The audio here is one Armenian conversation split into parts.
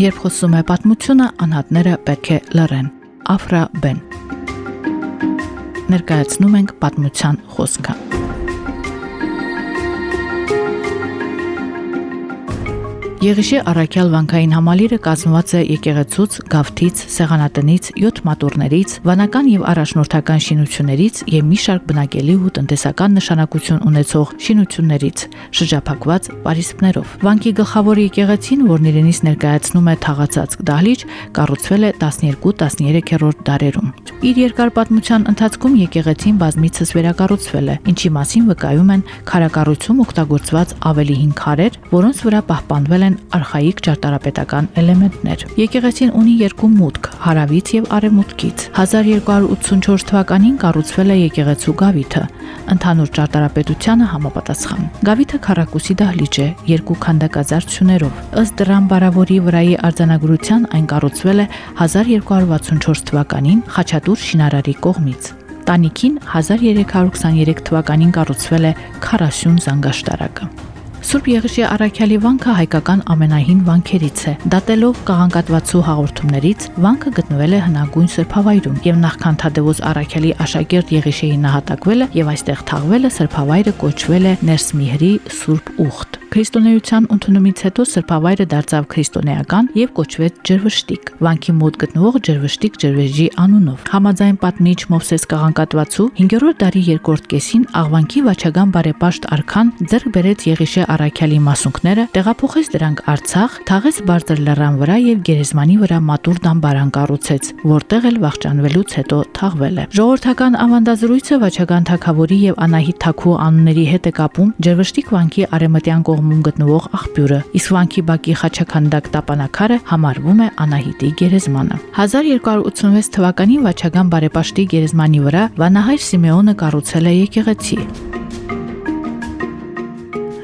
Երբ խոսում է պատմությունը, անհատները պետք է լռեն։ Աֆրա Բեն Ներկայացնում ենք պատմության խոսքը։ Եղիշի Արաքյալ վանքային համալիրը կազմված է եկեղեցուց, գավթից, սեղանատնից, 7 մատուրներից, վանական եւ առաջնորդական շինություններից եւ մի շարք բնակելի ու տնտեսական նշանակություն ունեցող շինություններից, շրջափակված պարիսպներով։ Վանքի գլխավոր եկեղեցին, որն իրենից ներկայացնում է թաղացած դահլիճ, կառուցվել է 12-13-րդ դարերում։ Իր երկար պատմության ընթացքում եկեղեցին բազմիցս վերակառուցվել է, ինչի մասին վկայում են քարակառուցում օգտագործված ավելի հին քարեր, որոնց վրա պահպանվել են արխայիկ ճարտարապետական էլեմենտներ։ Եկեղեցին ունի երկու մուտք՝ հարավից եւ արևմուտքից։ 1284 թվականին կառուցվել է եկեղեցու գավիթը, ընդհանուր ճարտարապետությանը համապատասխան։ Գավիթը քառակուսի դահլիճ է, երկու քանդակազարդություններով։ Ըստ դրան բարավորի վրայի արձանագրության այն կառուցվել է 1264 թվականին Խաչատուր Շինարարի կողմից։ Տանիքին 1323 թվականին կառուցվել է 40 զանգաշտարակը։ Սուրբ Եղիշի Արաքյալի վանքը հայկական ամենահին վանքերից է։ Դատելով կաղանկատվածու հաղորդումներից, վանքը գտնվել է հնագույն սրբավայրում եւ նախքան Թադևոս Արաքյալի աշակերտ Եղիշեի նահատակվելը եւ այստեղ թաղվելը սրբավայրը կոչվել է Ներսմիհրի Սուրբ Ուխտ։ Քրիստոնեության ընդունումից հետո սրբավայրը դարձավ քրիստոնեական եւ կոչվեց Ջրվշտիկ։ Վանքի մոտ գտնվող Ջրվշտիկ ջրվեժի անունով։ Համաձայն պատմիչ Մովսես Կաղանկատվացու 5-րդ դարի երկրորդ կեսին Աղվանքի Վաչագան բարեպաշտ արքան ձեռք բերեց Եղիշե Արաքյալի մասունքները, տեղափոխեց դրանք Արցախ, թաղեց բարձր լեռան վրա եւ Գերեզմանի վրա մատուր դամբարան կառուցեց, որտեղ էլ վախճանվելուց հետո թաղվել է։ Ժողովրդական ավանդազրույցը Վաչագան թագավորի եւ Անահիտ Թաքու անունների հետ է կապում Ջրվշտիկ վանքի արեմտյան կողմ կողմում գտնվող աղբյուրը, իսկ վանքի բակի խաչականդակ տապանակարը համարվում է Անահիտի գերեզմանը։ 1286 թվականին Վաչագան բարեպաշտի գերեզմանի վրա Վանահայր Սիմեոնը կառուցել է եկեղեցի։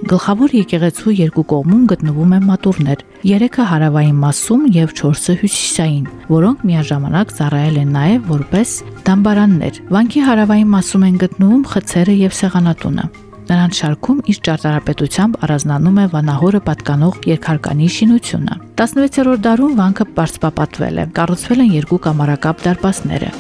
Գլխավոր եկեղեցու երկու կողմում գտնվում են մատուրներ՝ երեքը հարավային մասում եւ 4-ը հյուսիսային, որոնք միաժամանակ ծառայել են նաեւ որպես դամբարաններ։ Վանքի հարավային մասում են գտնվում խցերը եւ սեղանատունը։ Նրանց շարքում իր ճարտարապետությամբ առանձնանում է Վանահորը պատկանող երկհարկանի շինությունը։ 16-րդ դարում վանքը բարձպապատվել է։ Կառուցվել են երկու կամարակապ դարպասները։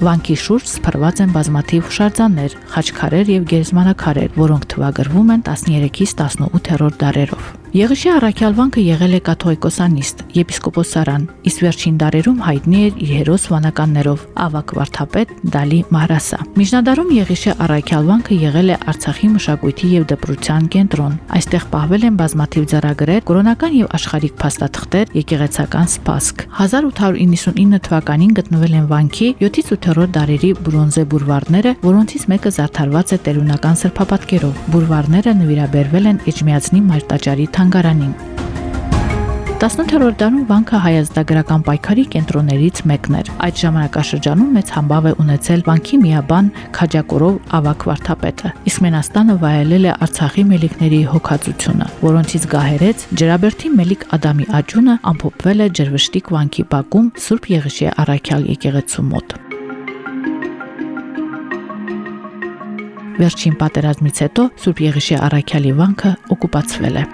Վանքի շուրջ սփռված են բազմաթիվ հուշարձաններ, խաչքարեր եւ գերեզմանակարեր, որոնք թվագրվում են 13-ից 18-րդ դարերով։ Եղիշի Արաքյալ վանքը եղել է կաթողիկոսանիստ, եպիսկոպոսարան, իսկ վերջին դարերում հայտնի էր իր հերոս վանականներով Ավակ Վարդապետ Դալի Մարասա։ Միջնադարում Եղիշի Արաքյալ վանքը եղել է Արցախի մշակույթի եւ դպրության կենտրոն։ Այստեղ պահվել են բազմաթիվ ձեռագրեր, կրոնական եւ աշխարհիկ փաստաթղթեր, եկեղեցական սպասք։ 1899 թվականին գտնվել են վանքի 7-ից 8-րդ դարերի բրոնզե բուրվարները, որոնցից մեկը զարդարված է տերունական սրբապատկերով։ Բուրվարները նվիրաբերվել են Էջմիածնի Մարտաճարի թանգարանին։ 18-րդ դարում վանքը հայազդագրական պայքարի կենտրոններից մեկն էր։ Այդ ժամանակաշրջանում մեծ համբավ է ունեցել վանքի միաբան Քաջակորով ավակ վարդապետը։ Իսկ Մենաստանը վայելել է Արցախի մելիքների հոգացությունը, որոնցից գահերեց Ջրաբերդի Մելիք Ադամի աճունը ամփոփվել է Ջրվշտիկ վանքի բակում Սուրբ Եղիշի Արաքյալ եկեղեցու մոտ։ Վերջին պատերազմից հետո Սուրբ Եղիշի Արաքյալի վանքը օկուպացվել է։